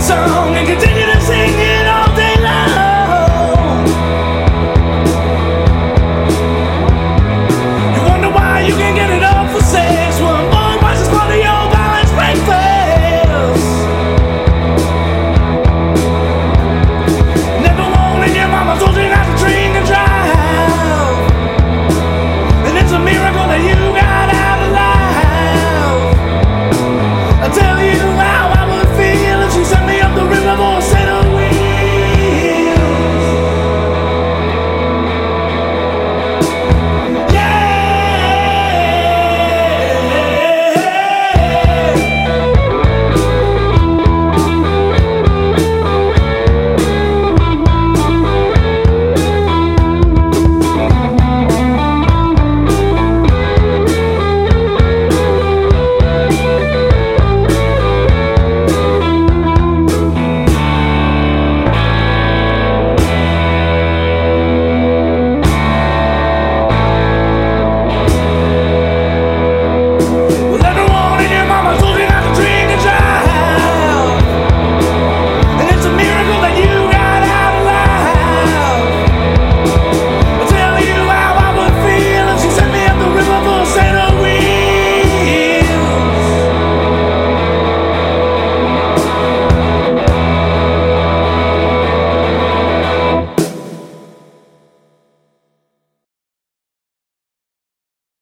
So.